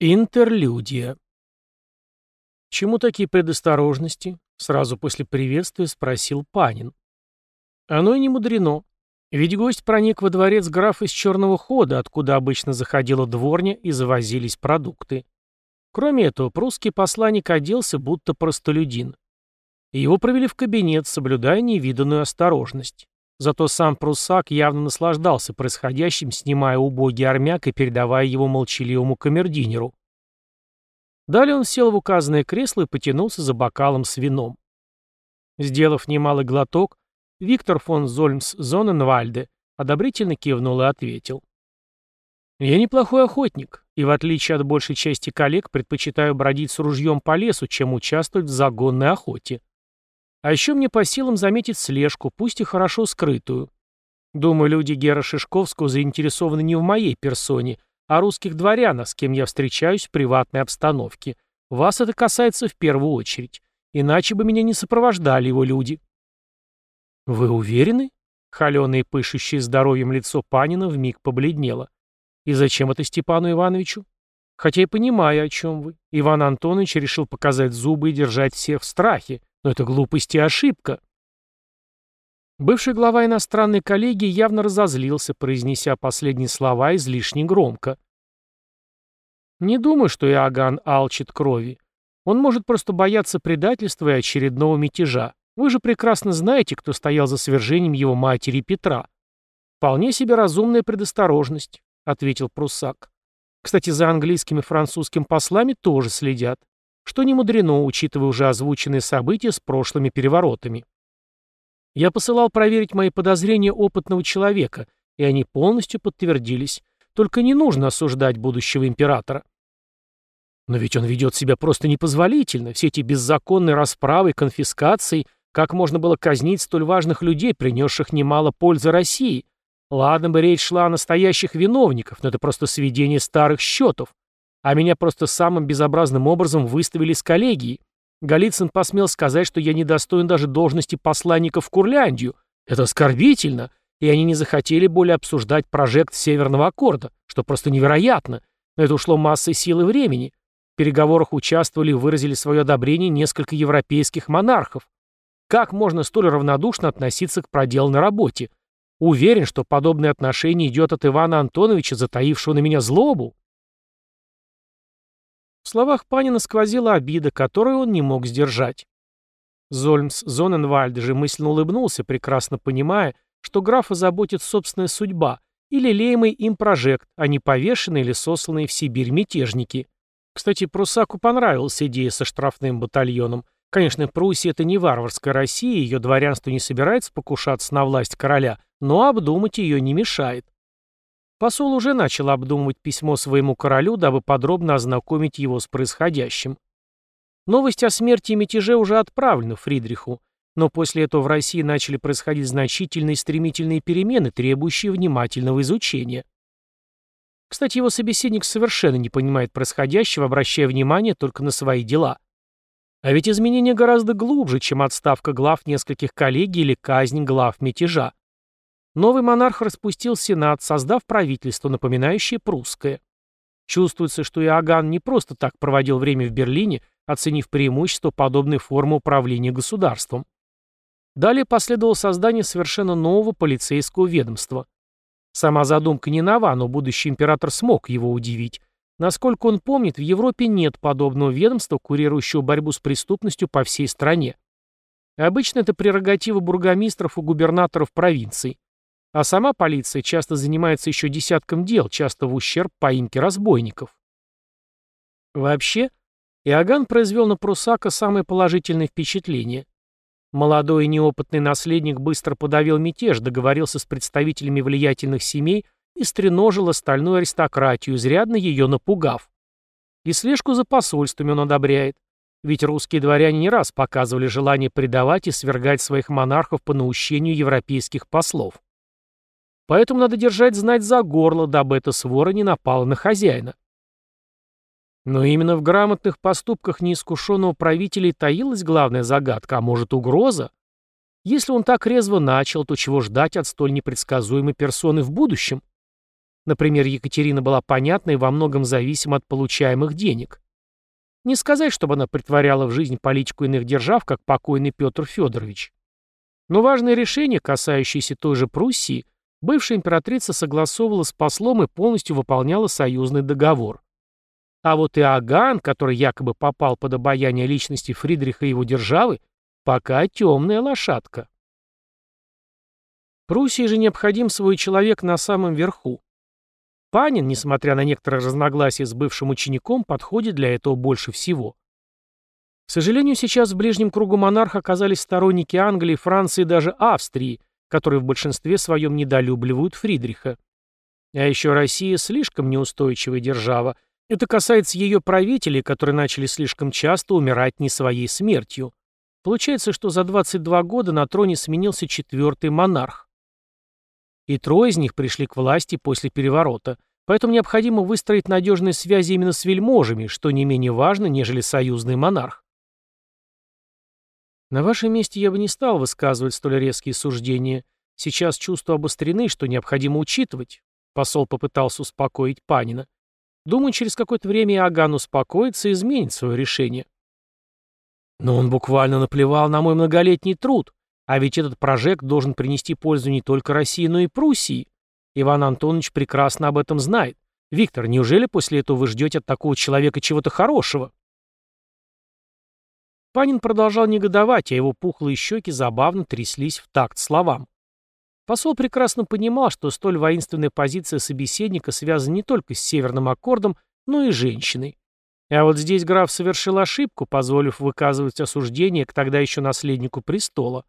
Интерлюдия. «Чему такие предосторожности?» — сразу после приветствия спросил Панин. Оно и не мудрено. Ведь гость проник во дворец графа из черного хода, откуда обычно заходила дворня и завозились продукты. Кроме этого, прусский посланник оделся, будто простолюдин. Его провели в кабинет, соблюдая невиданную осторожность. Зато сам пруссак явно наслаждался происходящим, снимая убогий армяк и передавая его молчаливому камердинеру. Далее он сел в указанное кресло и потянулся за бокалом с вином. Сделав немалый глоток, Виктор фон Зольмс Зоненвальде одобрительно кивнул и ответил. «Я неплохой охотник, и в отличие от большей части коллег предпочитаю бродить с ружьем по лесу, чем участвовать в загонной охоте. А еще мне по силам заметить слежку, пусть и хорошо скрытую. Думаю, люди Гера Шишковского заинтересованы не в моей персоне, а русских дворянах, с кем я встречаюсь в приватной обстановке. Вас это касается в первую очередь. Иначе бы меня не сопровождали его люди. Вы уверены? Холеное и пышущее здоровьем лицо Панина вмиг побледнело. И зачем это Степану Ивановичу? Хотя и понимаю, о чем вы. Иван Антонович решил показать зубы и держать всех в страхе. Но это глупость и ошибка. Бывший глава иностранной коллегии явно разозлился, произнеся последние слова излишне громко. Не думаю, что Иоганн алчит крови. Он может просто бояться предательства и очередного мятежа. Вы же прекрасно знаете, кто стоял за свержением его матери Петра. Вполне себе разумная предосторожность, ответил пруссак. Кстати, за английским и французским послами тоже следят что не мудрено, учитывая уже озвученные события с прошлыми переворотами. Я посылал проверить мои подозрения опытного человека, и они полностью подтвердились. Только не нужно осуждать будущего императора. Но ведь он ведет себя просто непозволительно. Все эти беззаконные расправы, конфискации, как можно было казнить столь важных людей, принесших немало пользы России. Ладно бы речь шла о настоящих виновников, но это просто сведение старых счетов. А меня просто самым безобразным образом выставили с коллегии. Голицын посмел сказать, что я недостоин даже должности посланника в Курляндию. Это оскорбительно, и они не захотели более обсуждать прожект Северного Аккорда, что просто невероятно. Но это ушло массой сил и времени. В переговорах участвовали и выразили свое одобрение несколько европейских монархов. Как можно столь равнодушно относиться к проделанной работе? Уверен, что подобное отношение идет от Ивана Антоновича, затаившего на меня злобу. В словах Панина сквозила обида, которую он не мог сдержать. Зольмс Зоненвальд же мысленно улыбнулся, прекрасно понимая, что графа заботит собственная судьба и лелеемый им прожект, а не повешенные или сосланные в Сибирь мятежники. Кстати, Прусаку понравилась идея со штрафным батальоном. Конечно, Пруссия — это не варварская Россия, ее дворянство не собирается покушаться на власть короля, но обдумать ее не мешает. Посол уже начал обдумывать письмо своему королю, дабы подробно ознакомить его с происходящим. Новость о смерти и мятеже уже отправлена Фридриху, но после этого в России начали происходить значительные стремительные перемены, требующие внимательного изучения. Кстати, его собеседник совершенно не понимает происходящего, обращая внимание только на свои дела. А ведь изменения гораздо глубже, чем отставка глав нескольких коллегий или казнь глав мятежа. Новый монарх распустил Сенат, создав правительство, напоминающее прусское. Чувствуется, что Иоганн не просто так проводил время в Берлине, оценив преимущество подобной формы управления государством. Далее последовало создание совершенно нового полицейского ведомства. Сама задумка не нова, но будущий император смог его удивить. Насколько он помнит, в Европе нет подобного ведомства, курирующего борьбу с преступностью по всей стране. Обычно это прерогатива бургомистров и губернаторов провинций. А сама полиция часто занимается еще десятком дел, часто в ущерб поимке разбойников. Вообще, Иоганн произвел на Прусака самое положительное впечатление. Молодой и неопытный наследник быстро подавил мятеж, договорился с представителями влиятельных семей и стреножил остальную аристократию, изрядно ее напугав. И слежку за посольствами он одобряет. Ведь русские дворяне не раз показывали желание предавать и свергать своих монархов по наущению европейских послов. Поэтому надо держать знать за горло, дабы эта свора не напала на хозяина. Но именно в грамотных поступках неискушенного правителя таилась главная загадка, а может угроза? Если он так резво начал, то чего ждать от столь непредсказуемой персоны в будущем? Например, Екатерина была понятна и во многом зависима от получаемых денег. Не сказать, чтобы она притворяла в жизнь политику иных держав, как покойный Петр Федорович. Но важные решения, касающиеся той же Пруссии, бывшая императрица согласовывала с послом и полностью выполняла союзный договор. А вот Иоганн, который якобы попал под обаяние личности Фридриха и его державы, пока темная лошадка. Пруссии же необходим свой человек на самом верху. Панин, несмотря на некоторые разногласия с бывшим учеником, подходит для этого больше всего. К сожалению, сейчас в ближнем кругу монарха оказались сторонники Англии, Франции и даже Австрии, которые в большинстве своем недолюбливают Фридриха. А еще Россия слишком неустойчивая держава. Это касается ее правителей, которые начали слишком часто умирать не своей смертью. Получается, что за 22 года на троне сменился четвертый монарх. И трое из них пришли к власти после переворота, поэтому необходимо выстроить надежные связи именно с вельможами, что не менее важно, нежели союзный монарх. На вашем месте я бы не стал высказывать столь резкие суждения. Сейчас чувства обострены, что необходимо учитывать. Посол попытался успокоить Панина. Думаю, через какое-то время Иоганн успокоится и изменит свое решение. Но он буквально наплевал на мой многолетний труд. А ведь этот прожект должен принести пользу не только России, но и Пруссии. Иван Антонович прекрасно об этом знает. Виктор, неужели после этого вы ждете от такого человека чего-то хорошего? Панин продолжал негодовать, а его пухлые щеки забавно тряслись в такт словам. Посол прекрасно понимал, что столь воинственная позиция собеседника связана не только с северным аккордом, но и женщиной. А вот здесь граф совершил ошибку, позволив выказывать осуждение к тогда еще наследнику престола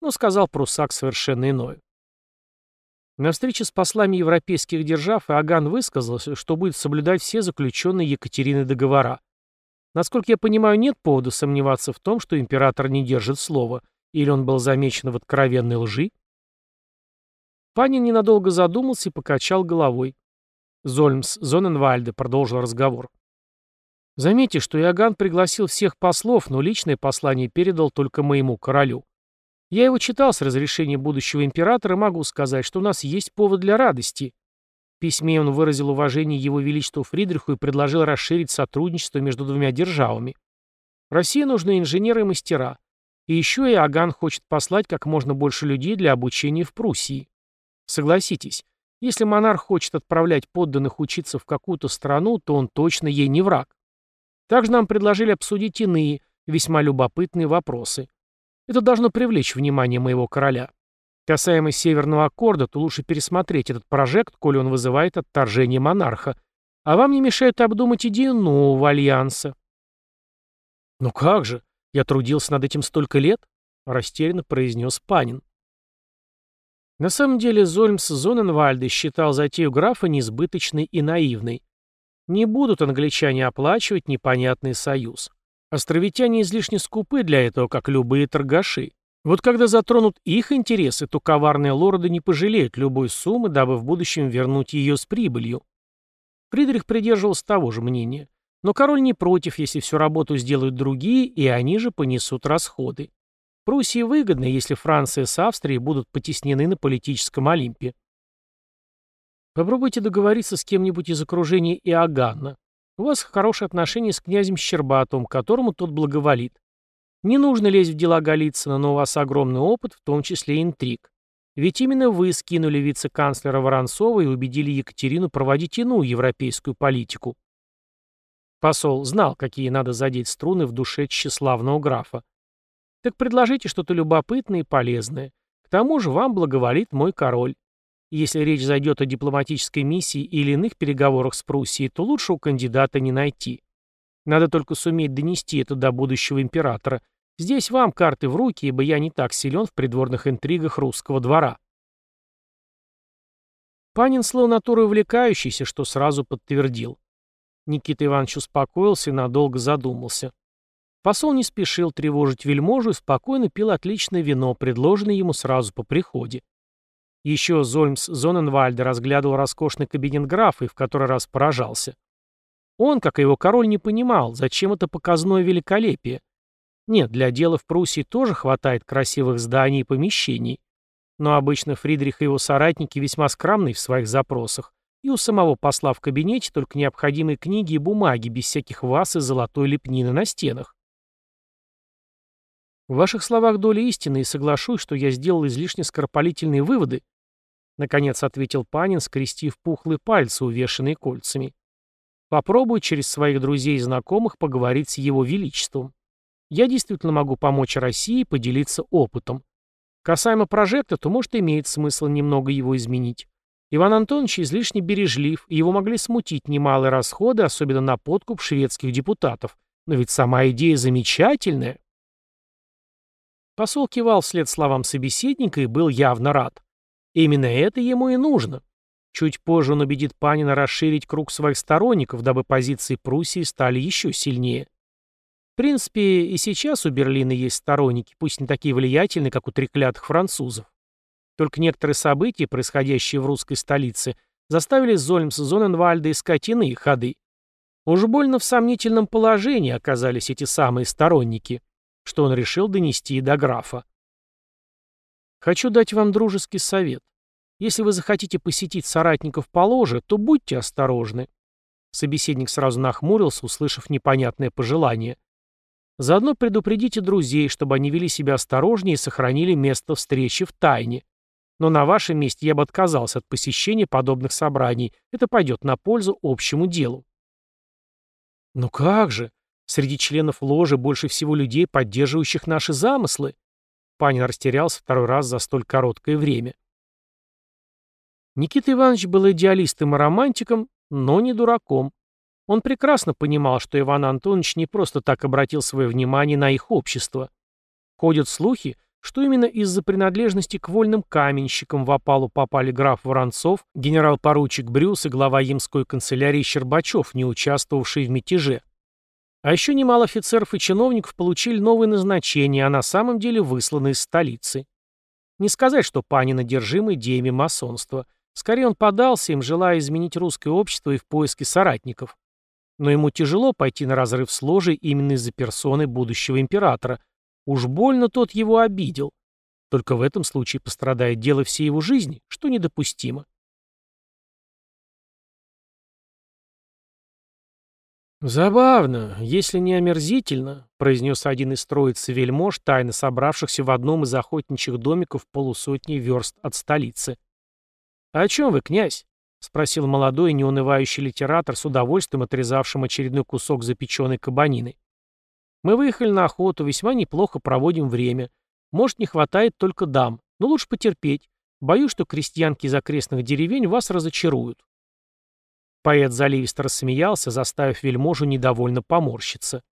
но сказал пруссак совершенно иное. На встрече с послами европейских держав Иоганн высказался, что будет соблюдать все заключенные Екатериной договора. Насколько я понимаю, нет повода сомневаться в том, что император не держит слова, или он был замечен в откровенной лжи. Панин ненадолго задумался и покачал головой. Зольмс Зоненвальде продолжил разговор. Заметьте, что Иоганн пригласил всех послов, но личное послание передал только моему королю. Я его читал с разрешения будущего императора и могу сказать, что у нас есть повод для радости. Письме он выразил уважение его величеству Фридриху и предложил расширить сотрудничество между двумя державами. России нужны инженеры и мастера. И еще Иоганн хочет послать как можно больше людей для обучения в Пруссии. Согласитесь, если монарх хочет отправлять подданных учиться в какую-то страну, то он точно ей не враг. Также нам предложили обсудить иные, весьма любопытные вопросы. Это должно привлечь внимание моего короля. Касаемо Северного Аккорда, то лучше пересмотреть этот прожект, коли он вызывает отторжение монарха. А вам не мешает обдумать идею нового альянса. «Ну как же? Я трудился над этим столько лет?» — растерянно произнес Панин. На самом деле Зольмс Зоненвальде считал затею графа несбыточной и наивной. Не будут англичане оплачивать непонятный союз. Островитяне излишне скупы для этого, как любые торгаши. Вот когда затронут их интересы, то коварные лорды не пожалеют любой суммы, дабы в будущем вернуть ее с прибылью. Фридрих придерживался того же мнения. Но король не против, если всю работу сделают другие, и они же понесут расходы. Пруссии выгодно, если Франция с Австрией будут потеснены на политическом Олимпе. Попробуйте договориться с кем-нибудь из окружения Иоганна. У вас хорошие отношения с князем Щербатовым, которому тот благоволит. Не нужно лезть в дела Голицына, но у вас огромный опыт, в том числе интриг. Ведь именно вы скинули вице-канцлера Воронцова и убедили Екатерину проводить иную европейскую политику. Посол знал, какие надо задеть струны в душе тщеславного графа. Так предложите что-то любопытное и полезное. К тому же вам благоволит мой король. Если речь зайдет о дипломатической миссии или иных переговорах с Пруссией, то лучше у кандидата не найти. Надо только суметь донести это до будущего императора. Здесь вам карты в руки, ибо я не так силен в придворных интригах русского двора. Панин слыл натурой увлекающийся, что сразу подтвердил. Никита Иванович успокоился и надолго задумался. Посол не спешил тревожить вельможу и спокойно пил отличное вино, предложенное ему сразу по приходе. Еще Зольмс Зоненвальде разглядывал роскошный кабинет графа и в который раз поражался. Он, как и его король, не понимал, зачем это показное великолепие. Нет, для дела в Пруссии тоже хватает красивых зданий и помещений. Но обычно Фридрих и его соратники весьма скромны в своих запросах, и у самого посла в кабинете только необходимые книги и бумаги, без всяких ваз и золотой лепнины на стенах. В ваших словах доля истины, и соглашусь, что я сделал излишне скоропалительные выводы, наконец ответил Панин, скрестив пухлые пальцы, увешанные кольцами. Попробую через своих друзей и знакомых поговорить с его величеством. Я действительно могу помочь России поделиться опытом. Касаемо прожекта, то, может, имеет смысл немного его изменить. Иван Антонович излишне бережлив, и его могли смутить немалые расходы, особенно на подкуп шведских депутатов. Но ведь сама идея замечательная. Посол кивал вслед словам собеседника и был явно рад. Именно это ему и нужно. Чуть позже он убедит Панина расширить круг своих сторонников, дабы позиции Пруссии стали еще сильнее. В принципе, и сейчас у Берлина есть сторонники, пусть не такие влиятельные, как у треклятых французов. Только некоторые события, происходящие в русской столице, заставили Зольмса Зоненвальда искать иные ходы. Уж больно в сомнительном положении оказались эти самые сторонники, что он решил донести до графа. «Хочу дать вам дружеский совет. Если вы захотите посетить соратников по ложе, то будьте осторожны». Собеседник сразу нахмурился, услышав непонятное пожелание. Заодно предупредите друзей, чтобы они вели себя осторожнее и сохранили место встречи в тайне. Но на вашем месте я бы отказался от посещения подобных собраний. Это пойдет на пользу общему делу. Ну как же? Среди членов ложи больше всего людей, поддерживающих наши замыслы. Панин растерялся второй раз за столь короткое время. Никита Иванович был идеалистом и романтиком, но не дураком. Он прекрасно понимал, что Иван Антонович не просто так обратил свое внимание на их общество. Ходят слухи, что именно из-за принадлежности к вольным каменщикам в опалу попали граф Воронцов, генерал-поручик Брюс и глава ямской канцелярии Щербачев, не участвовавший в мятеже. А еще немало офицеров и чиновников получили новые назначения, а на самом деле высланы из столицы. Не сказать, что Панин одержим идеями масонства. Скорее он подался им, желая изменить русское общество и в поиске соратников. Но ему тяжело пойти на разрыв с ложей именно из-за персоны будущего императора. Уж больно тот его обидел. Только в этом случае пострадает дело всей его жизни, что недопустимо. «Забавно, если не омерзительно», — произнес один из троицы вельмож, тайно собравшихся в одном из охотничьих домиков полусотни верст от столицы. «О чем вы, князь?» — спросил молодой неунывающий литератор с удовольствием отрезавшим очередной кусок запеченной кабанины. «Мы выехали на охоту, весьма неплохо проводим время. Может, не хватает только дам, но лучше потерпеть. Боюсь, что крестьянки из окрестных деревень вас разочаруют. Поэт заливисто рассмеялся, заставив вельможу недовольно поморщиться.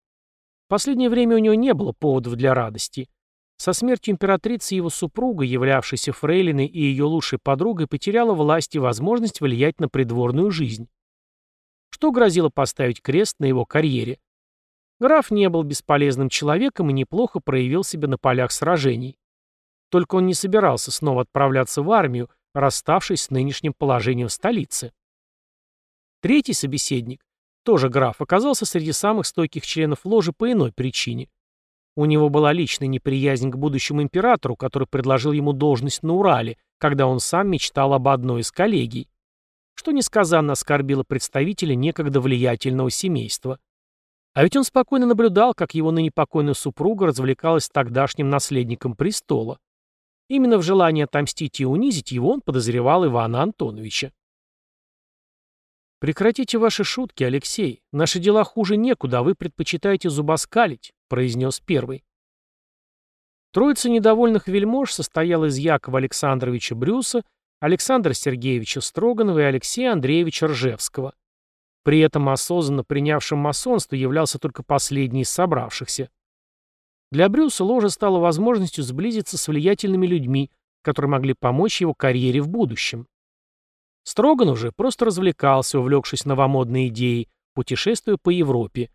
В последнее время у него не было поводов для радости. Со смертью императрицы его супруга, являвшейся фрейлиной и ее лучшей подругой, потеряла власть и возможность влиять на придворную жизнь. Что грозило поставить крест на его карьере? Граф не был бесполезным человеком и неплохо проявил себя на полях сражений. Только он не собирался снова отправляться в армию, расставшись с нынешним положением в столице. Третий собеседник, тоже граф, оказался среди самых стойких членов ложи по иной причине. У него была личная неприязнь к будущему императору, который предложил ему должность на Урале, когда он сам мечтал об одной из коллегий. Что несказанно оскорбило представителя некогда влиятельного семейства. А ведь он спокойно наблюдал, как его ныне покойная супруга развлекалась тогдашним наследником престола. Именно в желании отомстить и унизить его он подозревал Ивана Антоновича. «Прекратите ваши шутки, Алексей. Наши дела хуже некуда, вы предпочитаете зубоскалить», — произнес первый. Троица недовольных вельмож состояла из Якова Александровича Брюса, Александра Сергеевича Строганова и Алексея Андреевича Ржевского. При этом осознанно принявшим масонство являлся только последний из собравшихся. Для Брюса ложа стала возможностью сблизиться с влиятельными людьми, которые могли помочь его карьере в будущем. Строган уже просто развлекался, увлекшись новомодной идеей, путешествуя по Европе.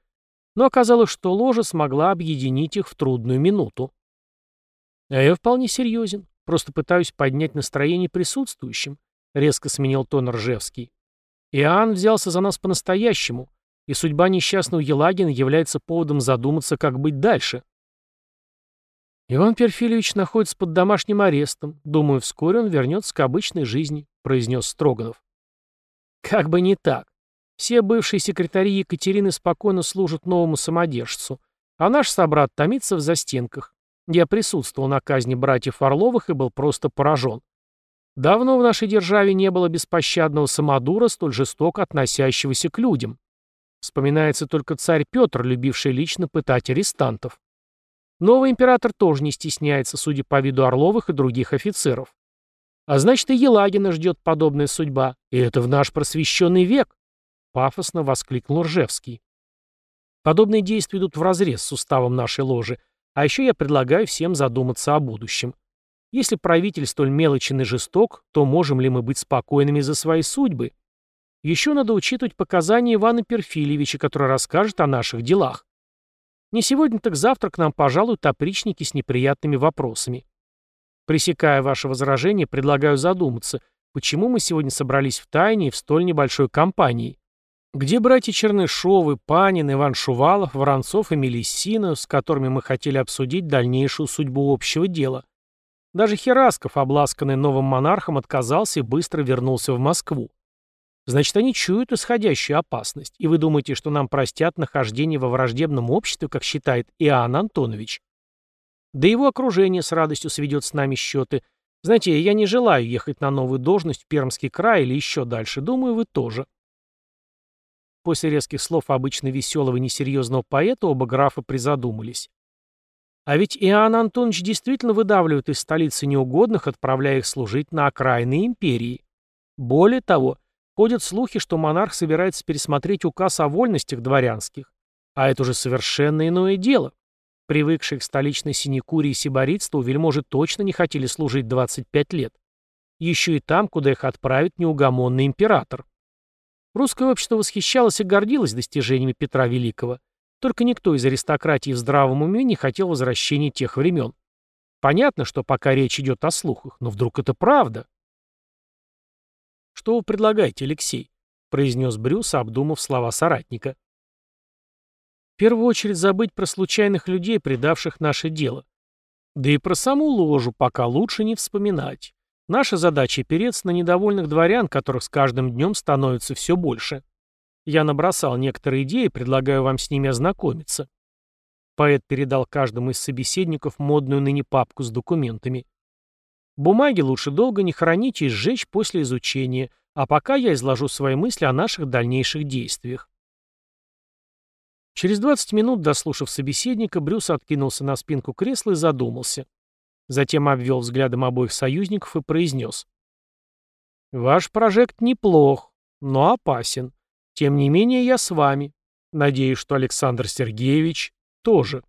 Но оказалось, что ложа смогла объединить их в трудную минуту. А я вполне серьезен. Просто пытаюсь поднять настроение присутствующим, резко сменил тон Ржевский. Иоанн взялся за нас по-настоящему, и судьба несчастного Елагина является поводом задуматься, как быть дальше. «Иван Перфильевич находится под домашним арестом. Думаю, вскоре он вернется к обычной жизни», — произнес Строганов. Как бы не так. Все бывшие секретари Екатерины спокойно служат новому самодержцу, а наш собрат томится в застенках. Я присутствовал на казни братьев Орловых и был просто поражен. Давно в нашей державе не было беспощадного самодура, столь жестоко относящегося к людям. Вспоминается только царь Петр, любивший лично пытать арестантов. Новый император тоже не стесняется, судя по виду Орловых и других офицеров. А значит, и Елагина ждет подобная судьба. И это в наш просвещенный век. Пафосно воскликнул Ржевский. Подобные действия идут вразрез с уставом нашей ложи, а еще я предлагаю всем задуматься о будущем. Если правитель столь мелочен и жесток, то можем ли мы быть спокойными за свои судьбы? Еще надо учитывать показания Ивана Перфильевича, который расскажет о наших делах. Не сегодня, так завтра к нам пожалуют опричники с неприятными вопросами. Пресекая ваше возражение, предлагаю задуматься, почему мы сегодня собрались в тайне и в столь небольшой компании. Где братья Чернышовы, Панин, Иван Шувалов, Воронцов и Мелиссина, с которыми мы хотели обсудить дальнейшую судьбу общего дела? Даже Херасков, обласканный новым монархом, отказался и быстро вернулся в Москву. Значит, они чуют исходящую опасность, и вы думаете, что нам простят нахождение во враждебном обществе, как считает Иоанн Антонович? Да его окружение с радостью сведет с нами счеты. Знаете, я не желаю ехать на новую должность в Пермский край или еще дальше. Думаю, вы тоже. После резких слов обычно веселого и несерьезного поэта оба графа призадумались. А ведь Иоанн Антонович действительно выдавливает из столицы неугодных, отправляя их служить на окраины империи. Более того, ходят слухи, что монарх собирается пересмотреть указ о вольностях дворянских. А это уже совершенно иное дело. Привыкшие к столичной синекуре и сиборитству, вельможи точно не хотели служить 25 лет. Еще и там, куда их отправит неугомонный император. Русское общество восхищалось и гордилось достижениями Петра Великого. Только никто из аристократии в здравом уме не хотел возвращения тех времен. Понятно, что пока речь идет о слухах, но вдруг это правда. «Что вы предлагаете, Алексей?» — произнес Брюс, обдумав слова соратника. «В первую очередь забыть про случайных людей, предавших наше дело. Да и про саму ложу пока лучше не вспоминать. Наша задача — опереться на недовольных дворян, которых с каждым днем становится все больше. Я набросал некоторые идеи, предлагаю вам с ними ознакомиться. Поэт передал каждому из собеседников модную ныне папку с документами. Бумаги лучше долго не хранить и сжечь после изучения, а пока я изложу свои мысли о наших дальнейших действиях. Через 20 минут, дослушав собеседника, Брюс откинулся на спинку кресла и задумался. Затем обвел взглядом обоих союзников и произнес. «Ваш прожект неплох, но опасен. Тем не менее я с вами. Надеюсь, что Александр Сергеевич тоже».